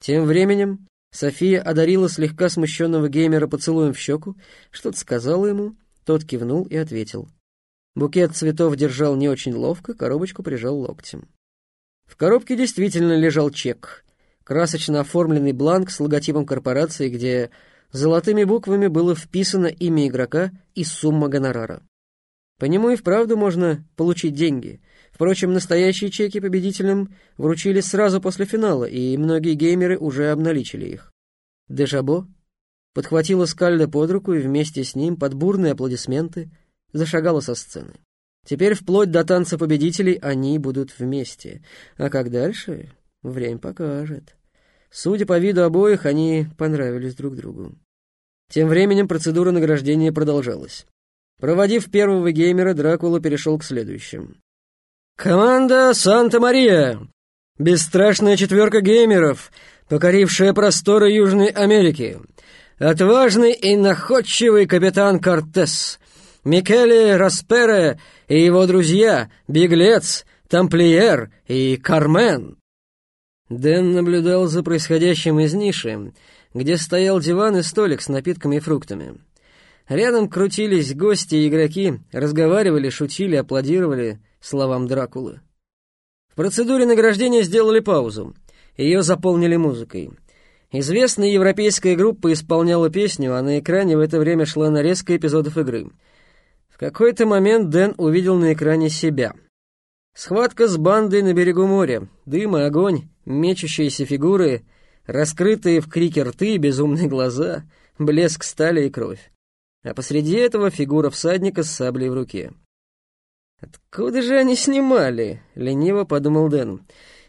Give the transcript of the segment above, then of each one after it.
Тем временем София одарила слегка смущенного геймера поцелуем в щеку, что-то сказала ему, тот кивнул и ответил. Букет цветов держал не очень ловко, коробочку прижал локтем. В коробке действительно лежал чек, красочно оформленный бланк с логотипом корпорации, где золотыми буквами было вписано имя игрока и сумма гонорара. По нему и вправду можно получить деньги. Впрочем, настоящие чеки победителям вручили сразу после финала, и многие геймеры уже обналичили их. Дежабо подхватила Скальда под руку и вместе с ним под бурные аплодисменты зашагала со сцены. Теперь вплоть до танца победителей они будут вместе. А как дальше, время покажет. Судя по виду обоих, они понравились друг другу. Тем временем процедура награждения продолжалась. Проводив первого геймера, Дракула перешел к следующим. «Команда Санта-Мария! Бесстрашная четверка геймеров, покорившая просторы Южной Америки. Отважный и находчивый капитан Кортес, Микеле Распере и его друзья, Беглец, Тамплиер и Кармен». Дэн наблюдал за происходящим из ниши, где стоял диван и столик с напитками и фруктами. Рядом крутились гости и игроки, разговаривали, шутили, аплодировали словам Дракулы. В процедуре награждения сделали паузу. Ее заполнили музыкой. Известная европейская группа исполняла песню, а на экране в это время шла нарезка эпизодов игры. В какой-то момент Дэн увидел на экране себя. Схватка с бандой на берегу моря, дым и огонь, мечущиеся фигуры, раскрытые в крике рты, безумные глаза, блеск стали и кровь а посреди этого фигура всадника с саблей в руке. «Откуда же они снимали?» — лениво подумал Дэн.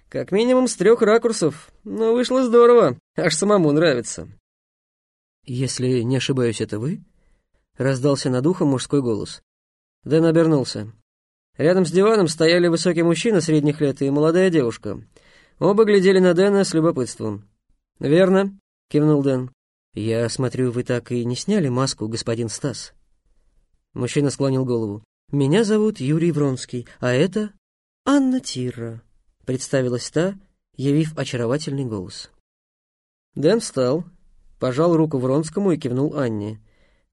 «Как минимум с трех ракурсов, но вышло здорово, аж самому нравится». «Если не ошибаюсь, это вы?» — раздался над ухом мужской голос. Дэн обернулся. Рядом с диваном стояли высокий мужчина средних лет и молодая девушка. Оба глядели на Дэна с любопытством. «Верно», — кивнул Дэн. «Я смотрю, вы так и не сняли маску, господин Стас?» Мужчина склонил голову. «Меня зовут Юрий Вронский, а это Анна Тирра», — представилась та, явив очаровательный голос. Дэн встал, пожал руку Вронскому и кивнул Анне.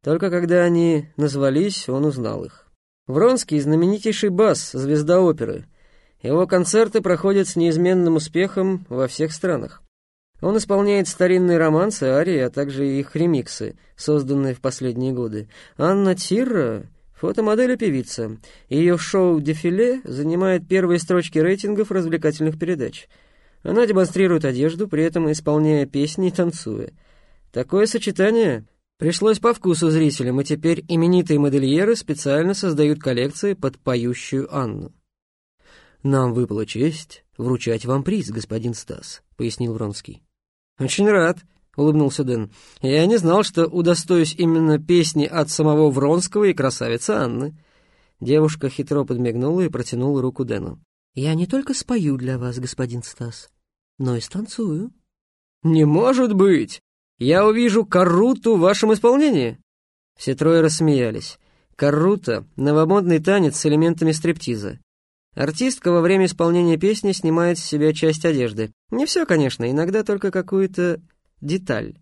Только когда они назвались, он узнал их. Вронский — знаменитейший бас, звезда оперы. Его концерты проходят с неизменным успехом во всех странах. Он исполняет старинные романсы, арии, а также их ремиксы, созданные в последние годы. Анна Тирра — фотомодель и певица. Ее шоу «Дефиле» занимает первые строчки рейтингов развлекательных передач. Она демонстрирует одежду, при этом исполняя песни и танцуя. Такое сочетание пришлось по вкусу зрителям, и теперь именитые модельеры специально создают коллекции под поющую Анну. «Нам выпала честь вручать вам приз, господин Стас», — пояснил Вронский. «Очень рад», — улыбнулся Дэн. «Я не знал, что удостоюсь именно песни от самого Вронского и красавицы Анны». Девушка хитро подмигнула и протянула руку Дэну. «Я не только спою для вас, господин Стас, но и станцую». «Не может быть! Я увижу каруту в вашем исполнении!» Все трое рассмеялись. Карута — новомодный танец с элементами стриптиза. Артистка во время исполнения песни снимает с себя часть одежды. Не все, конечно, иногда только какую-то деталь.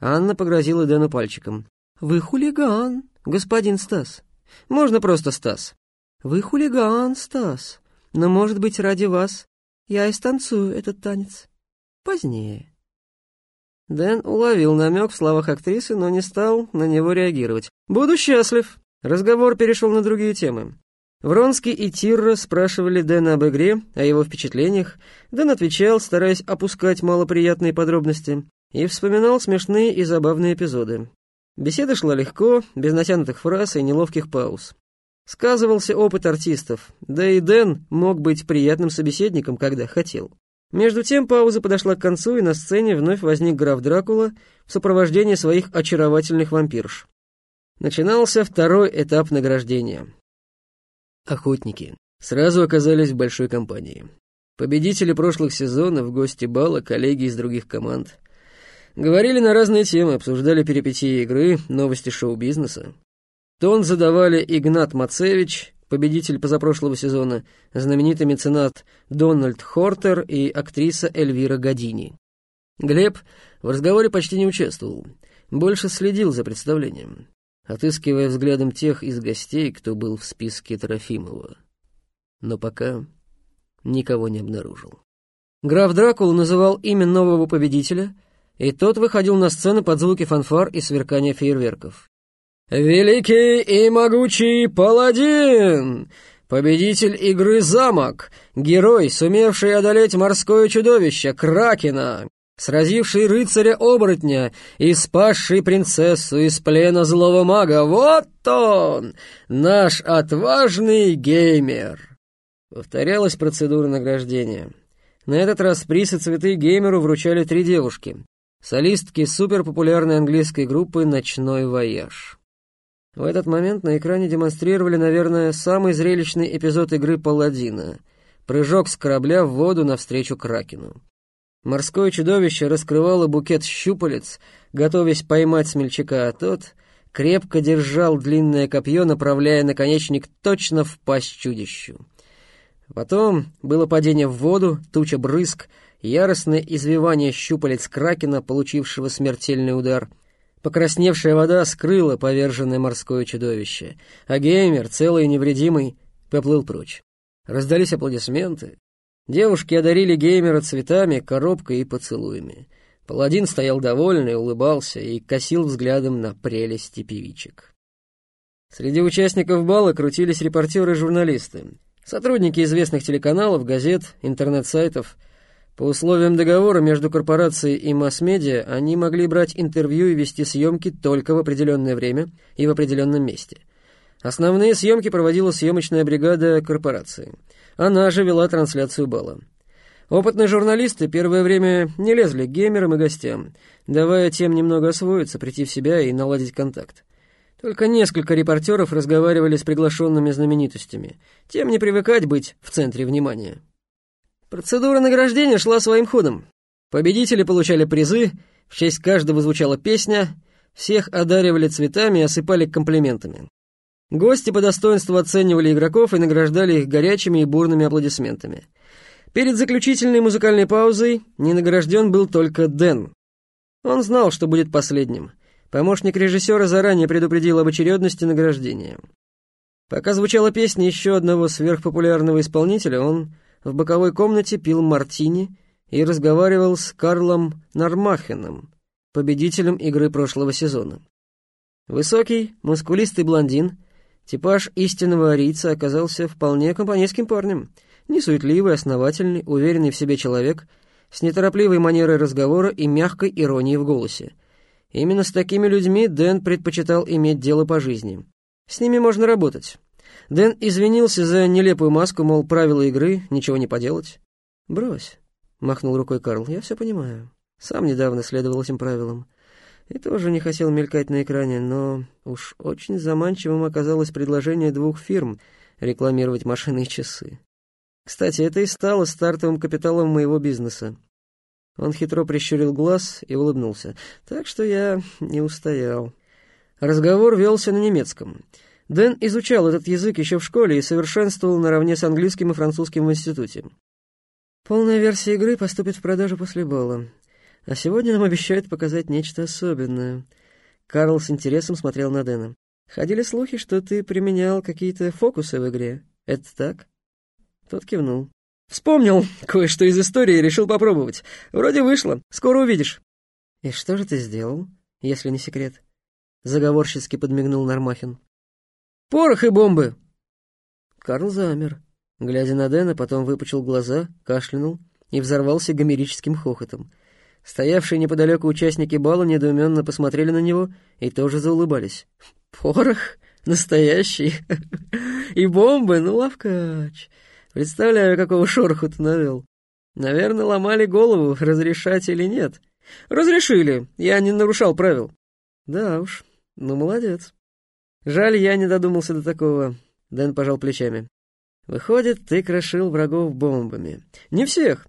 Анна погрозила Дэну пальчиком. «Вы хулиган, господин Стас. Можно просто Стас». «Вы хулиган, Стас. Но, может быть, ради вас я и станцую этот танец. Позднее». Дэн уловил намек в словах актрисы, но не стал на него реагировать. «Буду счастлив». Разговор перешел на другие темы. Вронский и Тирра спрашивали Дэна об игре, о его впечатлениях. Дэн отвечал, стараясь опускать малоприятные подробности, и вспоминал смешные и забавные эпизоды. Беседа шла легко, без натянутых фраз и неловких пауз. Сказывался опыт артистов, да и Дэн мог быть приятным собеседником, когда хотел. Между тем пауза подошла к концу, и на сцене вновь возник граф Дракула в сопровождении своих очаровательных вампирш. Начинался второй этап награждения. Охотники сразу оказались в большой компании. Победители прошлых сезонов, гости бала, коллеги из других команд. Говорили на разные темы, обсуждали перипетии игры, новости шоу-бизнеса. Тон задавали Игнат Мацевич, победитель позапрошлого сезона, знаменитый меценат Дональд Хортер и актриса Эльвира Гадини. Глеб в разговоре почти не участвовал, больше следил за представлением, отыскивая взглядом тех из гостей, кто был в списке Трофимова. Но пока никого не обнаружил. Граф Дракула называл имя нового победителя, и тот выходил на сцену под звуки фанфар и сверкания фейерверков. «Великий и могучий паладин! Победитель игры «Замок», герой, сумевший одолеть морское чудовище, Кракена, сразивший рыцаря-оборотня и спасший принцессу из плена злого мага. Вот он, наш отважный геймер!» Повторялась процедура награждения. На этот раз приз и цветы геймеру вручали три девушки, солистки суперпопулярной английской группы «Ночной вояж». В этот момент на экране демонстрировали, наверное, самый зрелищный эпизод игры «Паладина» — прыжок с корабля в воду навстречу Кракену. Морское чудовище раскрывало букет щупалец, готовясь поймать смельчака, а тот крепко держал длинное копье, направляя наконечник точно в пасть чудищу. Потом было падение в воду, туча брызг, яростное извивание щупалец Кракена, получившего смертельный удар — Покрасневшая вода скрыла поверженное морское чудовище, а геймер, целый и невредимый, поплыл прочь. Раздались аплодисменты. Девушки одарили геймера цветами, коробкой и поцелуями. Паладин стоял довольный, улыбался и косил взглядом на прелести певичек. Среди участников бала крутились репортеры и журналисты, сотрудники известных телеканалов, газет, интернет-сайтов — по условиям договора между корпорацией и масс-медиа они могли брать интервью и вести съемки только в определенное время и в определенном месте. Основные съемки проводила съемочная бригада корпорации. Она же вела трансляцию бала. Опытные журналисты первое время не лезли к геймерам и гостям, давая тем немного освоиться, прийти в себя и наладить контакт. Только несколько репортеров разговаривали с приглашенными знаменитостями. Тем не привыкать быть в центре внимания. Процедура награждения шла своим ходом. Победители получали призы, в честь каждого звучала песня, всех одаривали цветами и осыпали комплиментами. Гости по достоинству оценивали игроков и награждали их горячими и бурными аплодисментами. Перед заключительной музыкальной паузой ненагражден был только Дэн. Он знал, что будет последним. Помощник режиссера заранее предупредил об очередности награждения. Пока звучала песня еще одного сверхпопулярного исполнителя, он в боковой комнате пил мартини и разговаривал с Карлом Нормахеном, победителем игры прошлого сезона. Высокий, мускулистый блондин, типаж истинного арийца, оказался вполне компанейским парнем, несуетливый, основательный, уверенный в себе человек, с неторопливой манерой разговора и мягкой иронией в голосе. Именно с такими людьми Дэн предпочитал иметь дело по жизни. С ними можно работать. Дэн извинился за нелепую маску, мол, правила игры, ничего не поделать. «Брось», — махнул рукой Карл, — «я все понимаю. Сам недавно следовал этим правилам. И тоже не хотел мелькать на экране, но уж очень заманчивым оказалось предложение двух фирм рекламировать машины и часы. Кстати, это и стало стартовым капиталом моего бизнеса. Он хитро прищурил глаз и улыбнулся. Так что я не устоял. Разговор велся на немецком — Дэн изучал этот язык еще в школе и совершенствовал наравне с английским и французским в институте. Полная версия игры поступит в продажу после бала. А сегодня нам обещают показать нечто особенное. Карл с интересом смотрел на Дэна. Ходили слухи, что ты применял какие-то фокусы в игре. Это так? Тот кивнул. Вспомнил кое-что из истории и решил попробовать. Вроде вышло. Скоро увидишь. И что же ты сделал, если не секрет? Заговорчески подмигнул Нормахин. Порох и бомбы!» Карл замер, глядя на Дэна, потом выпучил глаза, кашлянул и взорвался гомерическим хохотом. Стоявшие неподалеку участники бала недоуменно посмотрели на него и тоже заулыбались. «Порох? Настоящий? И бомбы? Ну, лавкач! Представляю, какого шороху ты навел. Наверное, ломали голову, разрешать или нет. Разрешили, я не нарушал правил. Да уж, ну молодец. Жаль, я не додумался до такого. Дэн пожал плечами. Выходит, ты крошил врагов бомбами. Не всех.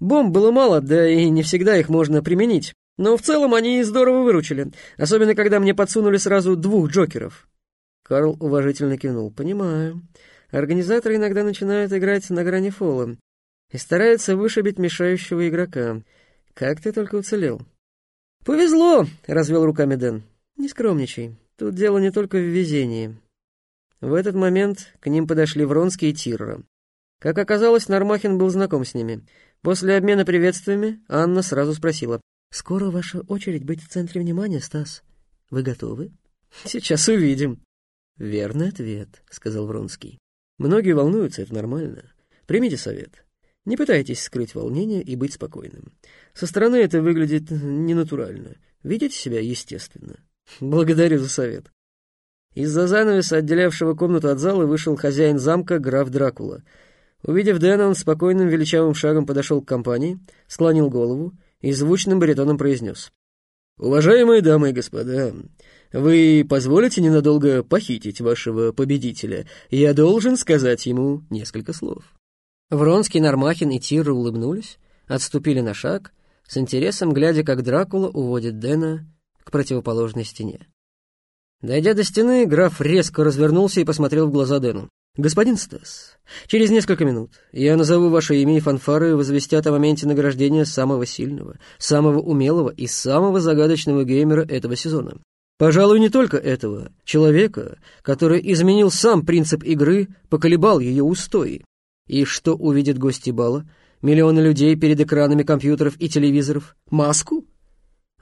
Бомб было мало, да и не всегда их можно применить. Но в целом они здорово выручили, особенно когда мне подсунули сразу двух Джокеров. Карл уважительно кивнул. «Понимаю. Организаторы иногда начинают играть на грани фола и стараются вышибить мешающего игрока. Как ты только уцелел?» «Повезло!» — развел руками Дэн. «Не скромничай. Тут дело не только в везении». В этот момент к ним подошли Вронский и Тирра. Как оказалось, Нормахин был знаком с ними. После обмена приветствиями Анна сразу спросила. «Скоро ваша очередь быть в центре внимания, Стас. Вы готовы?» «Сейчас увидим». «Верный ответ», — сказал Вронский. «Многие волнуются, это нормально. Примите совет. Не пытайтесь скрыть волнение и быть спокойным. Со стороны это выглядит ненатурально. Видите себя естественно. Благодарю за совет». Из-за занавеса, отделявшего комнату от зала, вышел хозяин замка, граф Дракула. Увидев Дэна, он спокойным величавым шагом подошел к компании, склонил голову и звучным баритоном произнес. «Уважаемые дамы и господа, вы позволите ненадолго похитить вашего победителя? Я должен сказать ему несколько слов». Вронский, Нормахин и Тирра улыбнулись, отступили на шаг, с интересом глядя, как Дракула уводит Дэна к противоположной стене. Дойдя до стены, граф резко развернулся и посмотрел в глаза Дэну. «Господин Стас, через несколько минут я назову ваше имя, и фанфары возвестят о моменте награждения самого сильного, самого умелого и самого загадочного геймера этого сезона. Пожалуй, не только этого, человека, который изменил сам принцип игры, поколебал ее устои. И что увидят гости бала? Миллионы людей перед экранами компьютеров и телевизоров? Маску?»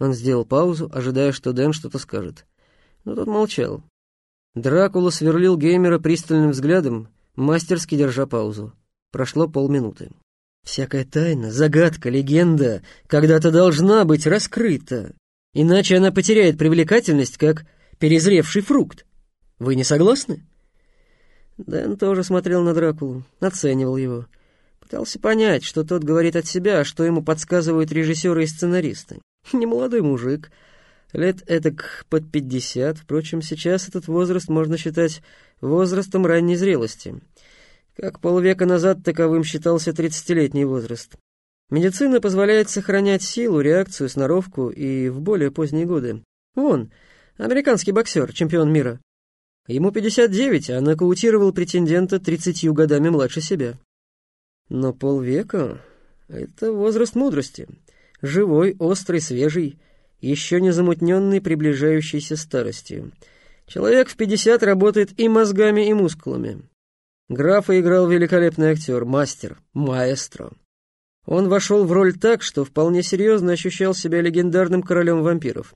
Он сделал паузу, ожидая, что Дэн что-то скажет. Но тот молчал, Дракула сверлил геймера пристальным взглядом, мастерски держа паузу. Прошло полминуты. «Всякая тайна, загадка, легенда когда-то должна быть раскрыта, иначе она потеряет привлекательность, как перезревший фрукт. Вы не согласны?» Дэн тоже смотрел на Дракулу, оценивал его. Пытался понять, что тот говорит от себя, а что ему подсказывают режиссеры и сценаристы. Немолодой мужик — Лет этак под пятьдесят, впрочем, сейчас этот возраст можно считать возрастом ранней зрелости. Как полвека назад таковым считался тридцатилетний возраст. Медицина позволяет сохранять силу, реакцию, сноровку и в более поздние годы. Вон, американский боксер, чемпион мира. Ему 59, а нокаутировал претендента 30 годами младше себя. Но полвека — это возраст мудрости. Живой, острый, свежий — еще не замутненный приближающейся старостью. Человек в пятьдесят работает и мозгами, и мускулами. Графа играл великолепный актер, мастер, маэстро. Он вошел в роль так, что вполне серьезно ощущал себя легендарным королем вампиров.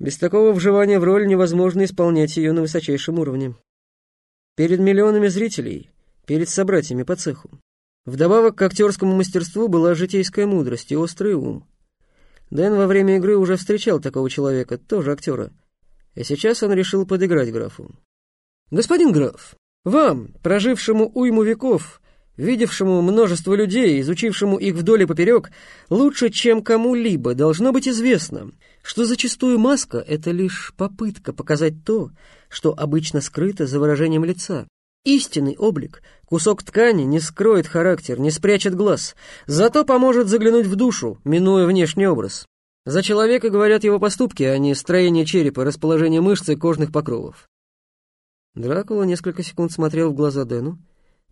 Без такого вживания в роль невозможно исполнять ее на высочайшем уровне. Перед миллионами зрителей, перед собратьями по цеху. Вдобавок к актерскому мастерству была житейская мудрость и острый ум. Дэн во время игры уже встречал такого человека, тоже актера. И сейчас он решил подыграть графу. «Господин граф, вам, прожившему уйму веков, видевшему множество людей, изучившему их вдоль и поперек, лучше, чем кому-либо, должно быть известно, что зачастую маска — это лишь попытка показать то, что обычно скрыто за выражением лица. Истинный облик, кусок ткани не скроет характер, не спрячет глаз, зато поможет заглянуть в душу, минуя внешний образ. За человека говорят его поступки, а не строение черепа, расположение мышц и кожных покровов. Дракула несколько секунд смотрел в глаза Дэну,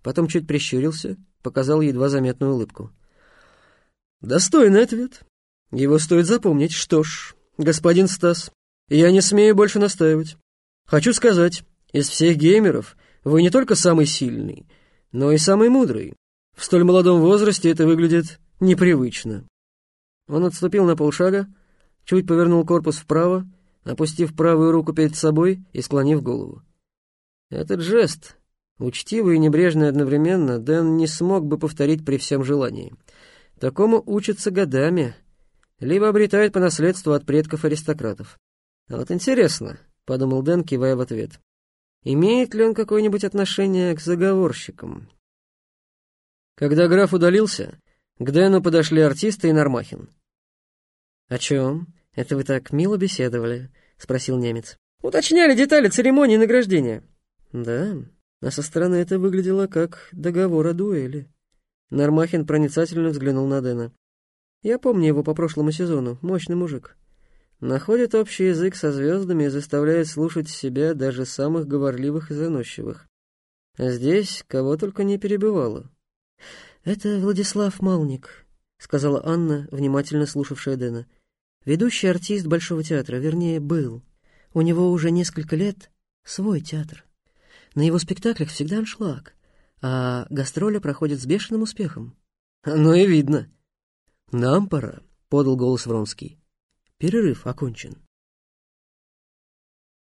потом чуть прищурился, показал едва заметную улыбку. «Достойный ответ. Его стоит запомнить. Что ж, господин Стас, я не смею больше настаивать. Хочу сказать, из всех геймеров — вы не только самый сильный, но и самый мудрый. В столь молодом возрасте это выглядит непривычно». Он отступил на полшага, чуть повернул корпус вправо, опустив правую руку перед собой и склонив голову. Этот жест, учтивый и небрежный одновременно, Дэн не смог бы повторить при всем желании. Такому учатся годами, либо обретают по наследству от предков аристократов. А вот интересно, — подумал Дэн, кивая в ответ, Имеет ли он какое-нибудь отношение к заговорщикам? Когда граф удалился, к Дэну подошли артисты и Нормахин. «О чем? Это вы так мило беседовали?» — спросил немец. «Уточняли детали церемонии награждения». «Да, а со стороны это выглядело как договор о дуэли». Нормахин проницательно взглянул на Дэна. «Я помню его по прошлому сезону, мощный мужик находит общий язык со звездами и заставляет слушать себя даже самых говорливых и заносчивых. А здесь кого только не перебывало. «Это Владислав Малник», — сказала Анна, внимательно слушавшая Дэна. «Ведущий артист Большого театра, вернее, был. У него уже несколько лет свой театр. На его спектаклях всегда аншлаг, а гастроли проходят с бешеным успехом». «Ну и видно». «Нам пора», — подал голос Вронский. «Перерыв окончен».